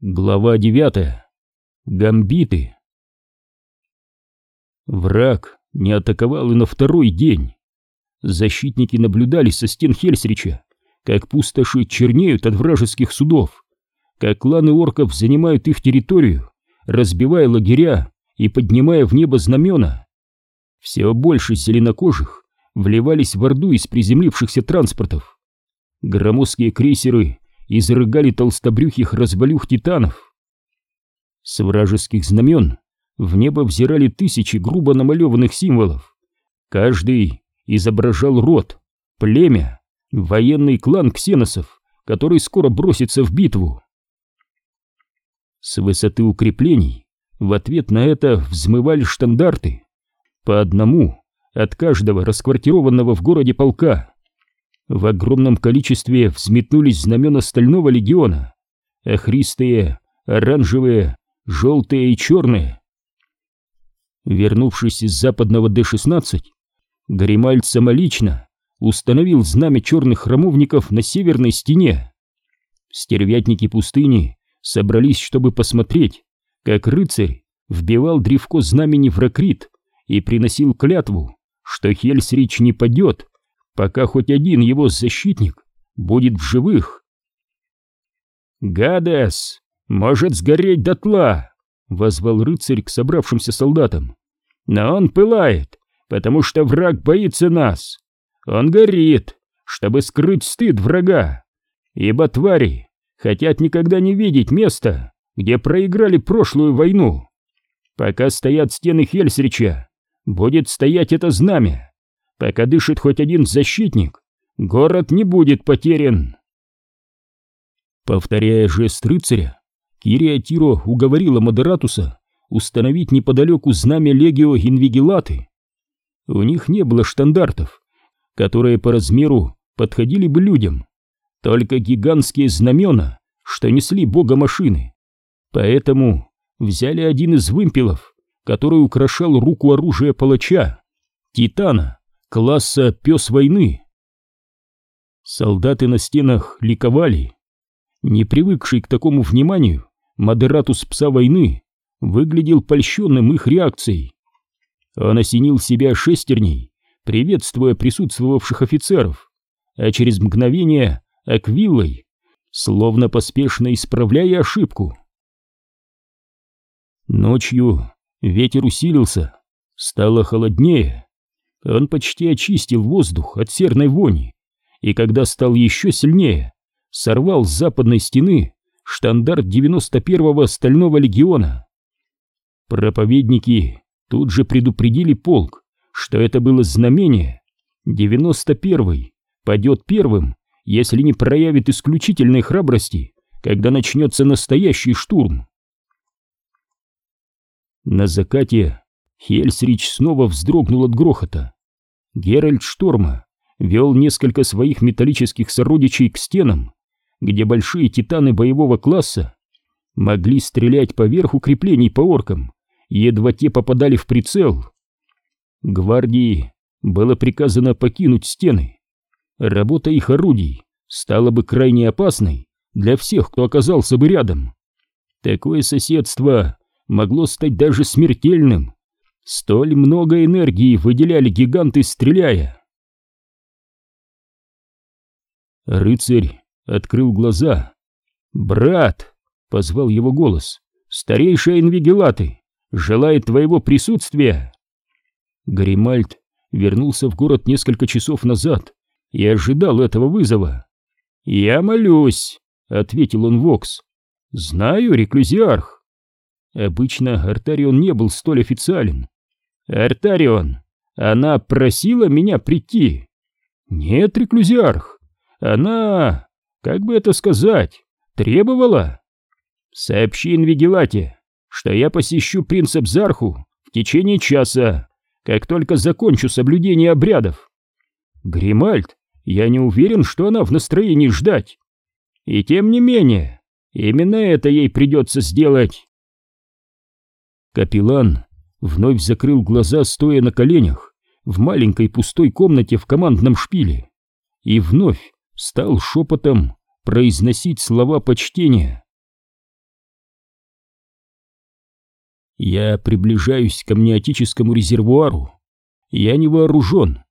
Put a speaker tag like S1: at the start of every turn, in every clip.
S1: Глава девятая. Гамбиты. Враг не атаковал и на второй день. Защитники наблюдали со стен Хельсрича, как пустоши чернеют от вражеских судов, как кланы орков занимают их территорию, разбивая лагеря и поднимая в небо знамена. Все больше зеленокожих вливались в орду из приземлившихся транспортов. Громоздкие крейсеры изрыгали толстобрюхих развалюх титанов. С вражеских знамен в небо взирали тысячи грубо намалеванных символов. Каждый изображал род, племя, военный клан ксеносов, который скоро бросится в битву. С высоты укреплений в ответ на это взмывали штандарты, по одному от каждого расквартированного в городе полка. В огромном количестве взметнулись знамена Стального легиона, охристые, оранжевые, желтые и черные. Вернувшись из западного Д-16, Гримальд самолично установил знамя черных храмовников на северной стене. Стервятники пустыни собрались, чтобы посмотреть, как рыцарь вбивал древко знамени в ракрит и приносил клятву, что Хельсрич не падет, пока хоть один его защитник будет в живых. «Гадес может сгореть дотла!» — возвал рыцарь к собравшимся солдатам. «Но он пылает, потому что враг боится нас. Он горит, чтобы скрыть стыд врага, ибо твари хотят никогда не видеть места, где проиграли прошлую войну. Пока стоят стены Хельсрича, будет стоять это знамя. Пока дышит хоть один защитник, город не будет потерян. Повторяя жест рыцаря, Кирия Тиро уговорила Модератуса установить неподалеку знамя Легио Инвигилаты. У них не было штандартов, которые по размеру подходили бы людям, только гигантские знамена, что несли бога машины. Поэтому взяли один из вымпелов, который украшал руку оружия палача, Титана класса «Пес войны». Солдаты на стенах ликовали. Не привыкший к такому вниманию, модератус пса войны выглядел польщенным их реакцией. Он осенил себя шестерней, приветствуя присутствовавших офицеров, а через мгновение аквиллой, словно поспешно исправляя ошибку. Ночью ветер усилился, стало холоднее. Он почти очистил воздух от серной вони, и когда стал еще сильнее, сорвал с западной стены штандарт 91-го Стального легиона. Проповедники тут же предупредили полк, что это было знамение. 91-й падет первым, если не проявит исключительной храбрости, когда начнется настоящий штурм. На закате Хельсрич снова вздрогнул от грохота. Геральт Шторма вел несколько своих металлических сородичей к стенам, где большие титаны боевого класса могли стрелять поверх укреплений по оркам, едва те попадали в прицел. Гвардии было приказано покинуть стены. Работа их орудий стала бы крайне опасной для всех, кто оказался бы рядом. Такое соседство могло стать даже смертельным. Столь много энергии выделяли гиганты, стреляя. Рыцарь открыл глаза. «Брат!» — позвал его голос. «Старейшая Инвигелаты желает твоего присутствия!» Гримальд вернулся в город несколько часов назад и ожидал этого вызова. «Я молюсь!» — ответил он Вокс. «Знаю, реклюзиарх!» Обычно Артарион не был столь официален. «Артарион, она просила меня прийти?» «Нет, реклюзиарх, она, как бы это сказать, требовала?» «Сообщи Инвигелате, что я посещу принца Бзарху в течение часа, как только закончу соблюдение обрядов». «Гримальд, я не уверен, что она в настроении ждать. И тем не менее, именно это ей придется сделать». Капеллан вновь закрыл глаза, стоя на коленях в маленькой пустой комнате в командном шпиле, и вновь стал шепотом произносить слова почтения. Я приближаюсь к амниотическому резервуару. Я не вооружен.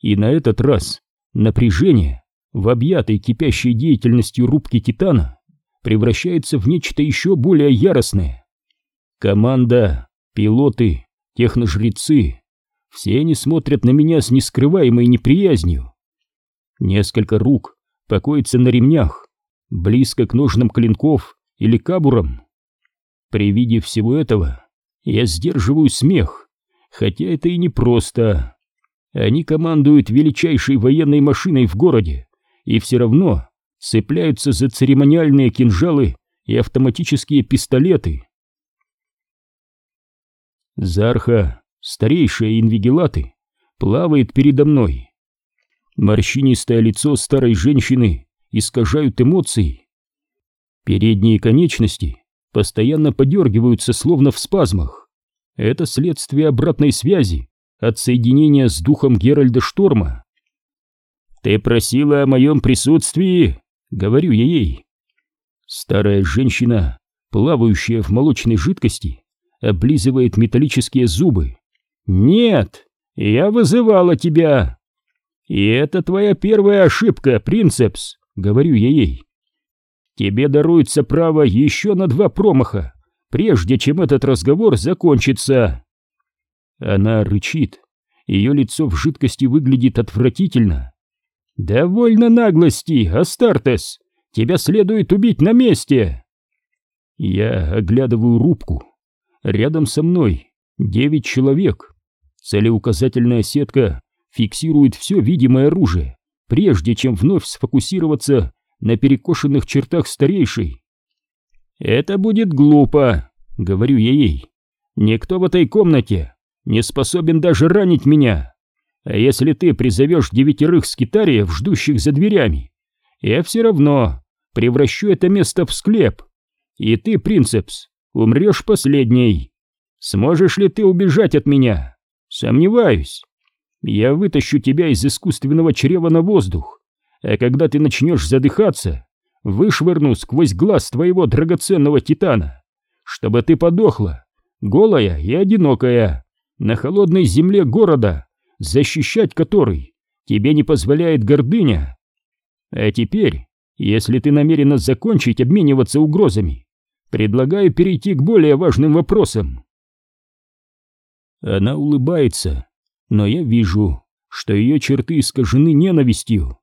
S1: И на этот раз напряжение в объятой кипящей деятельностью рубки Титана превращается в нечто еще более яростное. Команда, пилоты, техножрецы — все они смотрят на меня с нескрываемой неприязнью. Несколько рук покоятся на ремнях, близко к ножным клинков или кабурам. При виде всего этого я сдерживаю смех, хотя это и не просто. Они командуют величайшей военной машиной в городе и все равно цепляются за церемониальные кинжалы и автоматические пистолеты. Зарха, старейшая инвигилаты, плавает передо мной. Морщинистое лицо старой женщины искажают эмоции. Передние конечности постоянно подергиваются, словно в спазмах. Это следствие обратной связи от соединения с духом Геральда Шторма. «Ты просила о моем присутствии?» — говорю я ей. Старая женщина, плавающая в молочной жидкости, облизывает металлические зубы. «Нет, я вызывала тебя!» «И это твоя первая ошибка, принцепс!» — говорю я ей. «Тебе даруется право еще на два промаха, прежде чем этот разговор закончится!» Она рычит, ее лицо в жидкости выглядит отвратительно. «Довольно наглости, Астартес! Тебя следует убить на месте!» Я оглядываю рубку. Рядом со мной девять человек. Целеуказательная сетка фиксирует все видимое оружие, прежде чем вновь сфокусироваться на перекошенных чертах старейшей. «Это будет глупо», — говорю я ей. «Никто в этой комнате не способен даже ранить меня. А если ты призовешь девятерых скитариев, ждущих за дверями, я все равно превращу это место в склеп. И ты, принцепс, умрешь последней. Сможешь ли ты убежать от меня? Сомневаюсь. Я вытащу тебя из искусственного чрева на воздух, а когда ты начнешь задыхаться, вышвырну сквозь глаз твоего драгоценного титана, чтобы ты подохла, голая и одинокая, на холодной земле города, защищать который тебе не позволяет гордыня. А теперь, если ты намерена закончить обмениваться угрозами, предлагаю перейти к более важным вопросам. Она улыбается, но я вижу, что ее черты искажены ненавистью.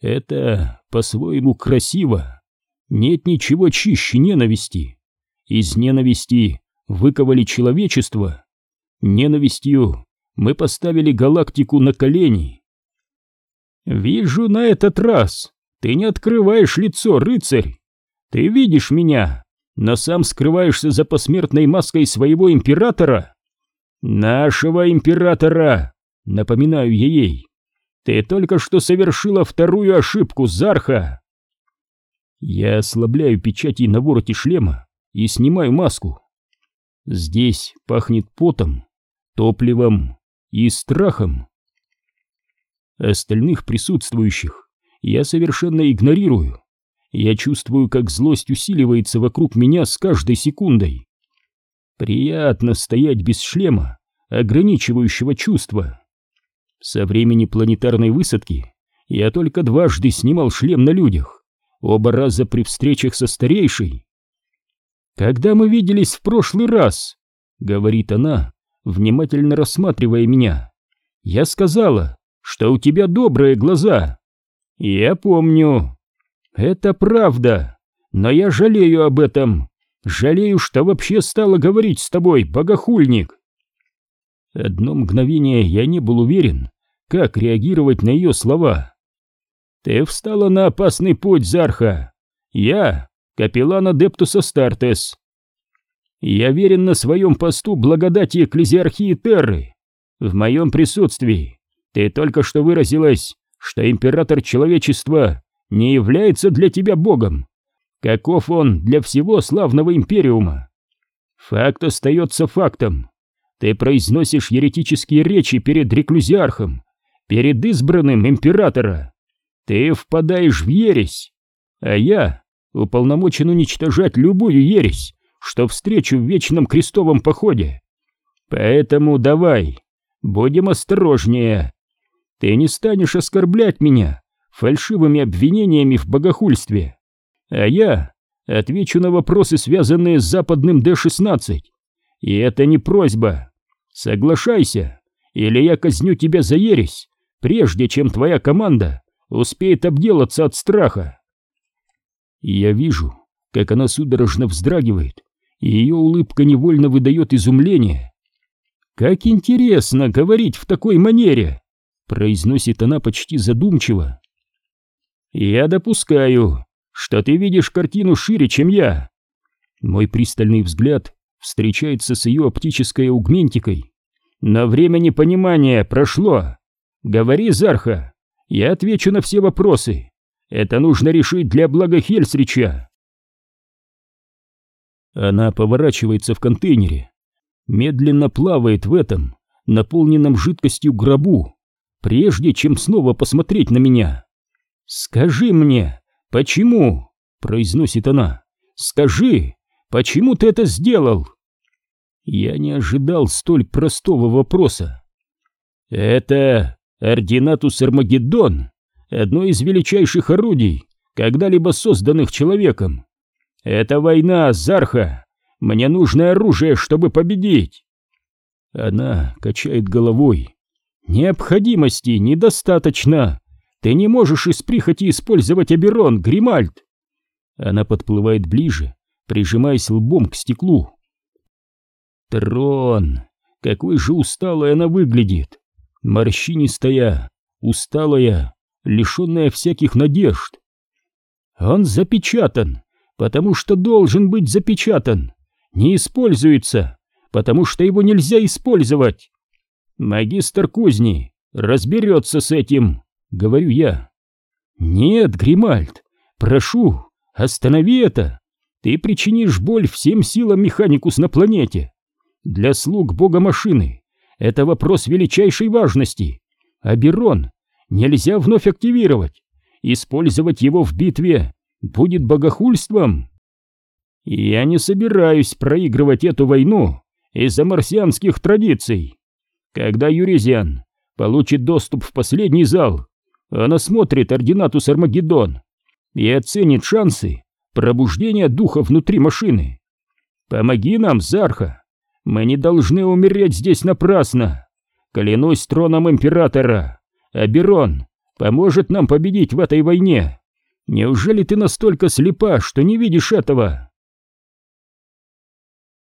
S1: Это по-своему красиво. Нет ничего чище ненависти. Из ненависти выковали человечество. Ненавистью мы поставили галактику на колени. Вижу на этот раз, ты не открываешь лицо, рыцарь. Ты видишь меня, но сам скрываешься за посмертной маской своего императора. «Нашего императора!» — напоминаю я ей. «Ты только что совершила вторую ошибку, Зарха!» Я ослабляю печати на вороте шлема и снимаю маску. Здесь пахнет потом, топливом и страхом. Остальных присутствующих я совершенно игнорирую. Я чувствую, как злость усиливается вокруг меня с каждой секундой. Приятно стоять без шлема, ограничивающего чувства. Со времени планетарной высадки я только дважды снимал шлем на людях, оба раза при встречах со старейшей. «Когда мы виделись в прошлый раз», — говорит она, внимательно рассматривая меня, — «я сказала, что у тебя добрые глаза». «Я помню». «Это правда, но я жалею об этом. Жалею, что вообще стала говорить с тобой, богохульник. Одно мгновение я не был уверен, как реагировать на ее слова. Ты встала на опасный путь, Зарха. Я — капеллан Адептуса Стартес. Я верен на своем посту благодати Экклезиархии Терры. В моем присутствии ты только что выразилась, что император человечества не является для тебя богом, Каков он для всего славного империума? Факт остается фактом. Ты произносишь еретические речи перед реклюзиархом, перед избранным императора. Ты впадаешь в ересь, а я уполномочен уничтожать любую ересь, что встречу в вечном крестовом походе. Поэтому давай, будем осторожнее. Ты не станешь оскорблять меня фальшивыми обвинениями в богохульстве, а я отвечу на вопросы, связанные с западным Д-16. И это не просьба. Соглашайся, или я казню тебя за ересь, прежде чем твоя команда успеет обделаться от страха. И я вижу, как она судорожно вздрагивает, и ее улыбка невольно выдает изумление. «Как интересно говорить в такой манере!» — произносит она почти задумчиво. «Я допускаю, что ты видишь картину шире, чем я». Мой пристальный взгляд встречается с ее оптической аугментикой. «Но время непонимания прошло. Говори, Зарха, я отвечу на все вопросы. Это нужно решить для блага Хельсрича». Она поворачивается в контейнере, медленно плавает в этом, наполненном жидкостью гробу, прежде чем снова посмотреть на меня. «Скажи мне, почему?» — произносит она. «Скажи, почему ты это сделал?» Я не ожидал столь простого вопроса. «Это Ординатус Армагеддон, одно из величайших орудий, когда-либо созданных человеком. Это война, Зарха. Мне нужно оружие, чтобы победить. Она качает головой. Необходимости недостаточно. Ты не можешь из прихоти использовать Аберон, Гримальд. Она подплывает ближе, прижимаясь лбом к стеклу. Трон, какой же усталой она выглядит. Морщинистая, усталая, лишенная всяких надежд. Он запечатан потому что должен быть запечатан, не используется, потому что его нельзя использовать. Магистр кузни разберется с этим, говорю я. Нет, Гримальд, прошу, останови это. Ты причинишь боль всем силам механикус на планете. Для слуг бога машины это вопрос величайшей важности. Аберон нельзя вновь активировать. Использовать его в битве будет богохульством. Я не собираюсь проигрывать эту войну из-за марсианских традиций. Когда Юрезиан получит доступ в последний зал, он осмотрит ординатус Армагеддон и оценит шансы пробуждения духа внутри машины. Помоги нам, Зарха, мы не должны умереть здесь напрасно. Клянусь троном императора, Аберон поможет нам победить в этой войне. Неужели ты настолько слепа, что не видишь этого?»